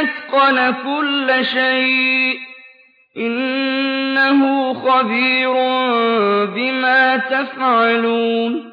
أَتْقَنَ كُلَّ شَيْءٍ ۚ إِنَّهُ خَبِيرٌ بِمَا تَفْعَلُونَ